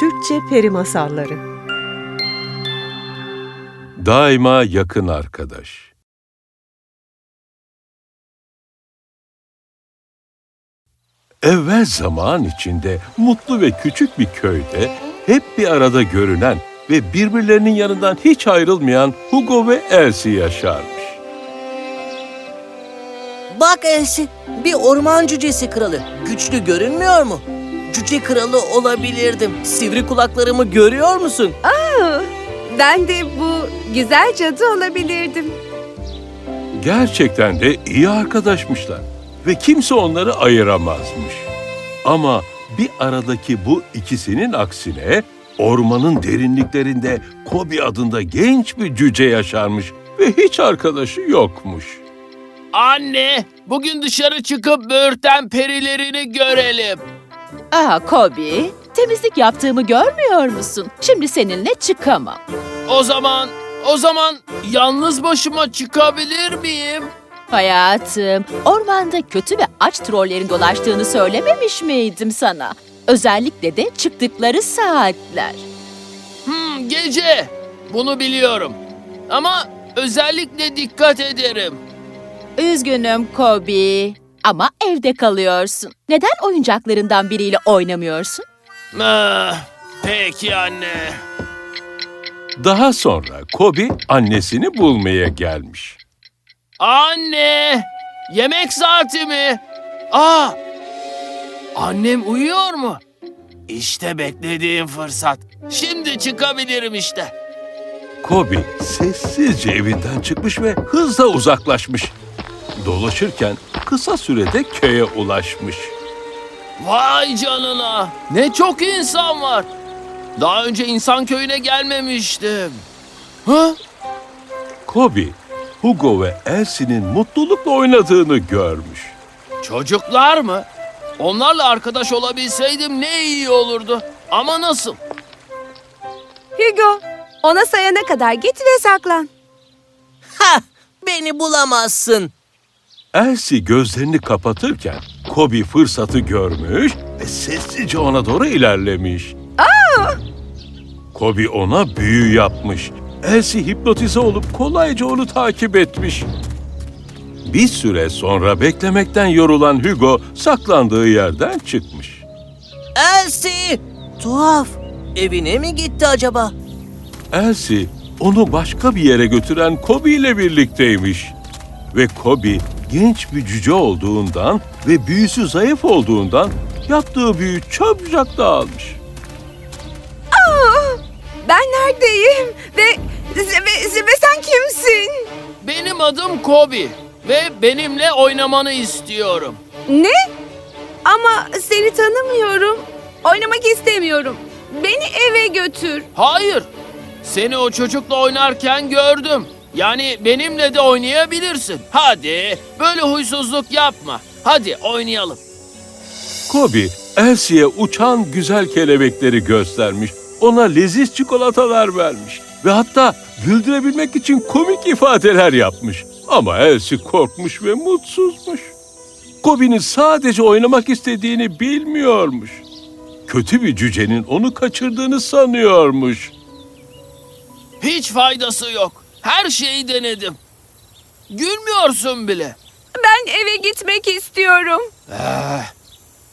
Türkçe Peri Masalları Daima yakın arkadaş. Evvel zaman içinde mutlu ve küçük bir köyde hep bir arada görünen ve birbirlerinin yanından hiç ayrılmayan Hugo ve Elsie yaşarmış. Bak Elsi, bir orman cücesi kralı. Güçlü görünmüyor mu? Cüce kralı olabilirdim. Sivri kulaklarımı görüyor musun? Ben de bu güzel cadı olabilirdim. Gerçekten de iyi arkadaşmışlar ve kimse onları ayıramazmış. Ama bir aradaki bu ikisinin aksine ormanın derinliklerinde Kobi adında genç bir cüce yaşarmış ve hiç arkadaşı yokmuş. Anne, bugün dışarı çıkıp böğürten perilerini görelim. Aa Kobi, temizlik yaptığımı görmüyor musun? Şimdi seninle çıkamam. O zaman, o zaman yalnız başıma çıkabilir miyim? Hayatım, ormanda kötü ve aç trollerin dolaştığını söylememiş miydim sana? Özellikle de çıktıkları saatler. Hmm, gece. Bunu biliyorum. Ama özellikle dikkat ederim. Üzgünüm Kobi. Ama evde kalıyorsun. Neden oyuncaklarından biriyle oynamıyorsun? Ah, peki anne. Daha sonra Kobi annesini bulmaya gelmiş. Anne, yemek saati mi? Aa, annem uyuyor mu? İşte beklediğim fırsat. Şimdi çıkabilirim işte. Kobi sessizce evinden çıkmış ve hızla uzaklaşmış. Dolaşırken kısa sürede köye ulaşmış. Vay canına! Ne çok insan var. Daha önce insan köyüne gelmemiştim. Ha? Kobi, Hugo ve Elsie'nin mutlulukla oynadığını görmüş. Çocuklar mı? Onlarla arkadaş olabilseydim ne iyi olurdu. Ama nasıl? Hugo, ona sayana kadar git ve saklan. Ha, beni bulamazsın. Elsie gözlerini kapatırken Kobi fırsatı görmüş ve sessizce ona doğru ilerlemiş. Kobi ona büyü yapmış. Elsie hipnotize olup kolayca onu takip etmiş. Bir süre sonra beklemekten yorulan Hugo saklandığı yerden çıkmış. Elsi! Tuhaf. Evine mi gitti acaba? Elsie onu başka bir yere götüren Kobi ile birlikteymiş. Ve Kobi genç bir cüce olduğundan ve büyüsü zayıf olduğundan yaptığı büyü çabucak dağılmış. Ben neredeyim? Ve, ve, ve sen kimsin? Benim adım Kobi ve benimle oynamanı istiyorum. Ne? Ama seni tanımıyorum. Oynamak istemiyorum. Beni eve götür. Hayır. Seni o çocukla oynarken gördüm. Yani benimle de oynayabilirsin. Hadi böyle huysuzluk yapma. Hadi oynayalım. Kobi, Elsie'ye uçan güzel kelebekleri göstermiş. Ona leziz çikolatalar vermiş. Ve hatta güldürebilmek için komik ifadeler yapmış. Ama Elsie korkmuş ve mutsuzmuş. Kobi'nin sadece oynamak istediğini bilmiyormuş. Kötü bir cücenin onu kaçırdığını sanıyormuş. Hiç faydası yok. Her şeyi denedim. Gülmüyorsun bile. Ben eve gitmek istiyorum.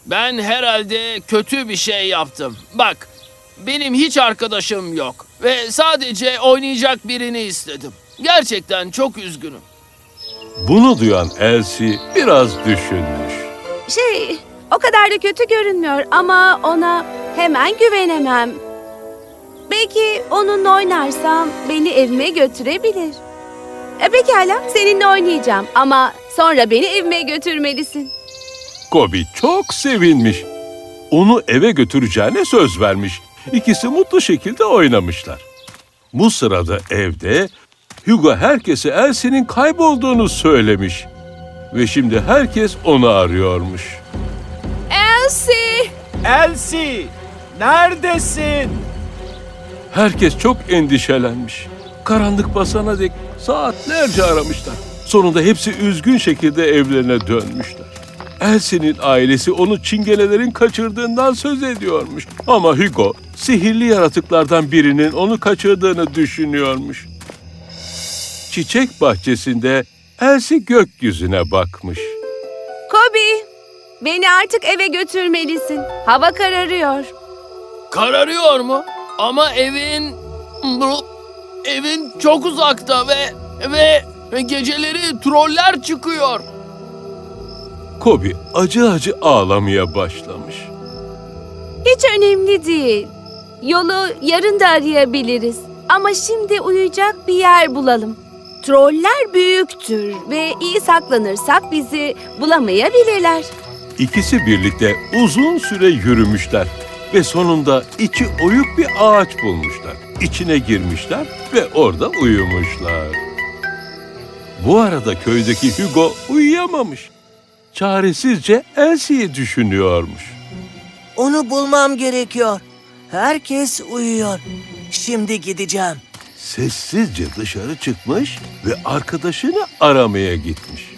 Ben herhalde kötü bir şey yaptım. Bak, benim hiç arkadaşım yok ve sadece oynayacak birini istedim. Gerçekten çok üzgünüm. Bunu duyan Elsie biraz düşünmüş. Şey, o kadar da kötü görünmüyor ama ona hemen güvenemem. Belki onunla oynarsam beni evime götürebilir. E pekala, seninle oynayacağım ama sonra beni evime götürmelisin. Kobi çok sevinmiş. Onu eve götüreceğine söz vermiş. İkisi mutlu şekilde oynamışlar. Bu sırada evde Hugo herkese Elsie'nin kaybolduğunu söylemiş. Ve şimdi herkes onu arıyormuş. Elsie! Elsie, neredesin? Herkes çok endişelenmiş. Karanlık basana dek saatlerce aramışlar. Sonunda hepsi üzgün şekilde evlerine dönmüşler. Elsie'nin ailesi onu çingenelerin kaçırdığından söz ediyormuş. Ama Hugo sihirli yaratıklardan birinin onu kaçırdığını düşünüyormuş. Çiçek bahçesinde Elsie gökyüzüne bakmış. Kobi, beni artık eve götürmelisin. Hava kararıyor. Kararıyor mu? Ama evin... Bu- Evin çok uzakta ve... Ve geceleri troller çıkıyor. Kobi acı acı ağlamaya başlamış. Hiç önemli değil. Yolu yarın da arayabiliriz. Ama şimdi uyuyacak bir yer bulalım. Troller büyüktür ve iyi saklanırsak bizi bulamayabilirler. İkisi birlikte uzun süre yürümüşler ve sonunda içi oyuk bir ağaç bulmuşlar. İçine girmişler ve orada uyumuşlar. Bu arada köydeki Hugo uyuyamamış. Çaresizce Elsie'yi düşünüyormuş. Onu bulmam gerekiyor. Herkes uyuyor. Şimdi gideceğim. Sessizce dışarı çıkmış ve arkadaşını aramaya gitmiş.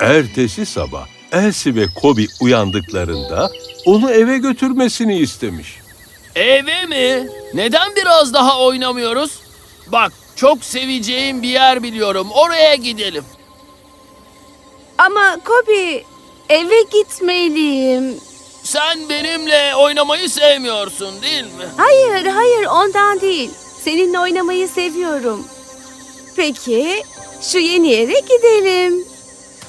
Ertesi sabah Elsie ve Kobi uyandıklarında onu eve götürmesini istemiş. Eve mi? Neden biraz daha oynamıyoruz? Bak çok seveceğim bir yer biliyorum. Oraya gidelim. Ama Kobi, eve gitmeliyim. Sen benimle oynamayı sevmiyorsun değil mi? Hayır, hayır ondan değil. Seninle oynamayı seviyorum. Peki, şu yeni yere gidelim.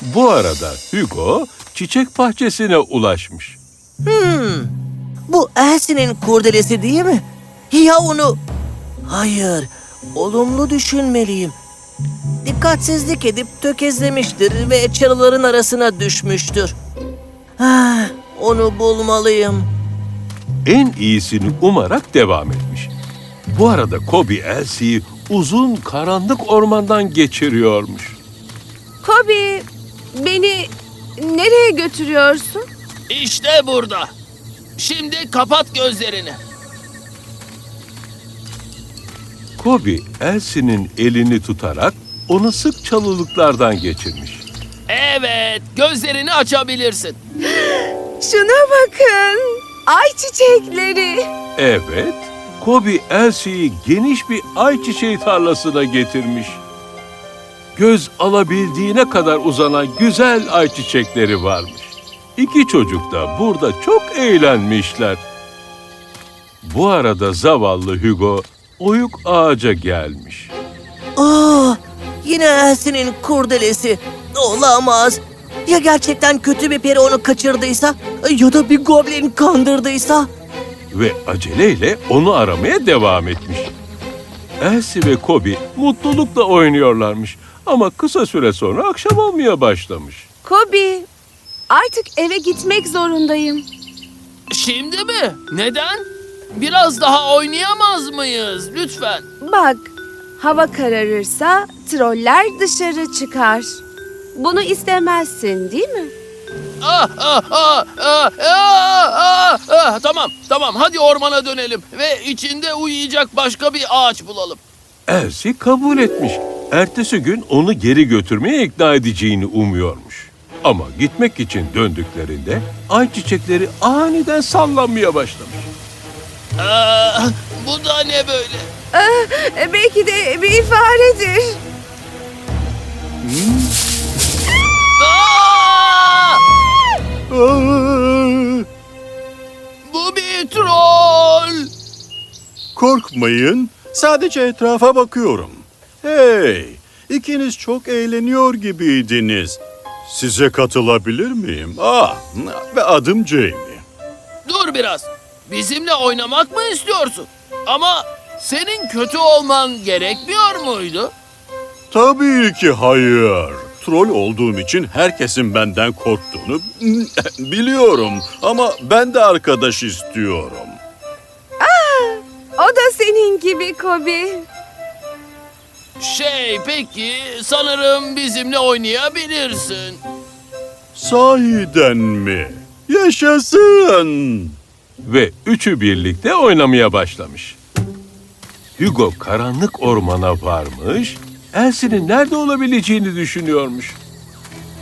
Bu arada Hugo çiçek bahçesine ulaşmış. Hmm. Bu Elsie'nin kurdelesi değil mi? Ya onu... Hayır. Olumlu düşünmeliyim. Dikkatsizlik edip tökezlemiştir ve çalıların arasına düşmüştür. Ah, onu bulmalıyım. En iyisini umarak devam etmiş. Bu arada Kobi Elsie'yi uzun karanlık ormandan geçiriyormuş. Kobi, beni nereye götürüyorsun? İşte burada. Şimdi kapat gözlerini. Kobi Elsie'nin elini tutarak onu sık çalılıklardan geçirmiş. Evet, gözlerini açabilirsin. Şuna bakın. Ay çiçekleri. Evet, Kobi Elsie'yi geniş bir ayçiçeği tarlasına getirmiş. Göz alabildiğine kadar uzanan güzel ayçiçekleri varmış. İki çocuk da burada çok eğlenmişler. Bu arada zavallı Hugo oyuk ağaca gelmiş. Aa, Ah, yine Elsie'nin kurdelesi. Olamaz. Ya gerçekten kötü bir peri onu kaçırdıysa? Ya da bir goblin kandırdıysa? ve aceleyle onu aramaya devam etmiş. Elsie ve Kobi mutlulukla oynuyorlarmış ama kısa süre sonra akşam olmaya başlamış. Kobi, artık eve gitmek zorundayım. Şimdi mi? Neden? Biraz daha oynayamaz mıyız? Lütfen. Bak, hava kararırsa troller dışarı çıkar. Bunu istemezsin değil mi? Ah, ah, ah, ah, ah, ah, ah. Tamam, tamam. Hadi ormana dönelim ve içinde uyuyacak başka bir ağaç bulalım. Elsie kabul etmiş. Ertesi gün onu geri götürmeye ikna edeceğini umuyormuş. Ama gitmek için döndüklerinde ayçiçekleri aniden sallanmaya başlamış. Ah, bu da ne böyle? E, belki de bir faredir. Ah! Bu bir troll. Korkmayın. Sadece etrafa bakıyorum. Hey, ikiniz çok eğleniyor gibiydiniz. Size katılabilir miyim? Ah, ve adım Jamie. Dur biraz. Bizimle oynamak mı istiyorsun? Ama senin kötü olman gerekmiyor muydu? Tabii ki hayır. Troll olduğum için herkesin benden korktuğunu biliyorum. Ama ben de arkadaş istiyorum. O da senin gibi Kobi. Şey peki sanırım bizimle oynayabilirsin. Sahiden mi? Yaşasın. ve üçü birlikte oynamaya başlamış. Hugo karanlık ormana varmış, Elsie'nin nerede olabileceğini düşünüyormuş.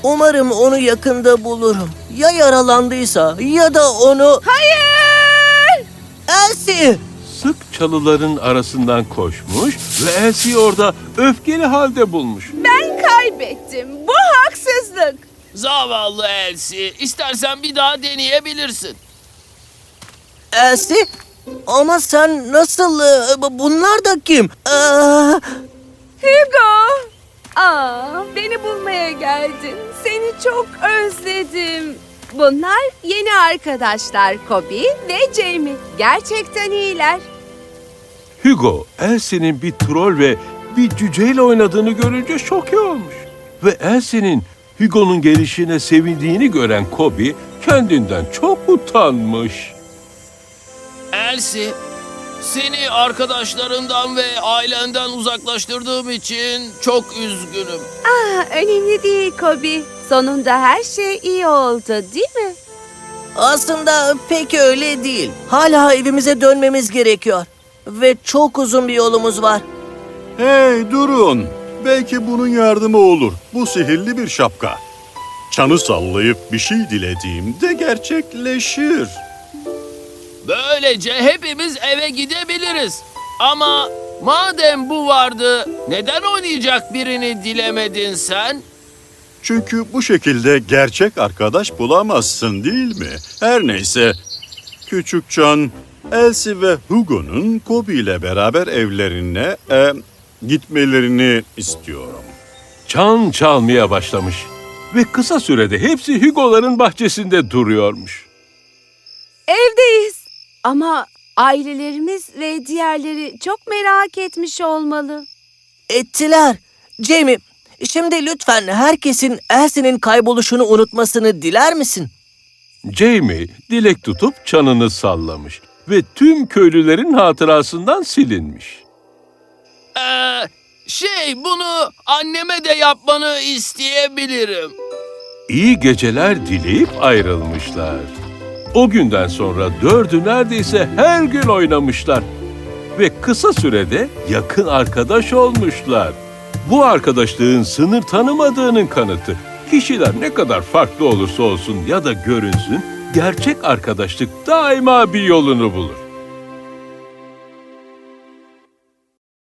Umarım onu yakında bulurum. Ya yaralandıysa ya da onu... Hayır! Elsie! Sık çalıların arasından koşmuş ve Elsie'yi orada öfkeli halde bulmuş. Ben kaybettim. Bu haksızlık. Zavallı Elsie. İstersen bir daha deneyebilirsin. Elsie? Ama sen nasıl... e, bu- Bunlar da kim? Aa, Hugo! Aa, beni bulmaya geldin. Seni çok özledim. Bunlar yeni arkadaşlar Kobe ve Jamie. Gerçekten iyiler. Hugo, Elsie'nin bir troll ve bir cüceyle oynadığını görünce şoke olmuş. Ve Elsie'nin Hugo'nun gelişine sevindiğini gören Kobe kendinden çok utanmış. Elsie, seni arkadaşlarından ve ailenden uzaklaştırdığım için çok üzgünüm. Aa, önemli değil Kobe. Sonunda her şey iyi oldu değil mi? aslında pek öyle değil. Hala evimize dönmemiz gerekiyor. Ve çok uzun bir yolumuz var. Hey durun. Belki bunun yardımı olur. Bu sihirli bir şapka. Çanı sallayıp bir şey dilediğimde gerçekleşir. Böylece hepimiz eve gidebiliriz. Ama madem bu vardı, neden oynayacak birini dilemedin sen? Çünkü bu şekilde gerçek arkadaş bulamazsın değil mi? Her neyse. Küçük Can, Elsie ve Hugo'nun Kobe ile beraber evlerine e, gitmelerini istiyorum. Çan çalmaya başlamış ve kısa sürede hepsi Hugo'ların bahçesinde duruyormuş. Evdeyiz. Ama ailelerimiz ve diğerleri çok merak etmiş olmalı. Ettiler. Jamie, şimdi lütfen herkesin Elsie'nin kayboluşunu unutmasını diler misin? Jamie dilek tutup çanını sallamış ve tüm köylülerin hatırasından silinmiş. Ee, şey bunu anneme de yapmanı isteyebilirim. İyi geceler dileyip ayrılmışlar. O günden sonra dördü neredeyse her gün oynamışlar. Ve kısa sürede yakın arkadaş olmuşlar. Bu arkadaşlığın sınır tanımadığının kanıtı. Kişiler ne kadar farklı olursa olsun ya da görünsün, gerçek arkadaşlık daima bir yolunu bulur.